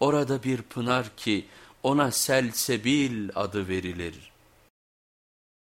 orada bir pınar ki ona Selsebil adı verilir.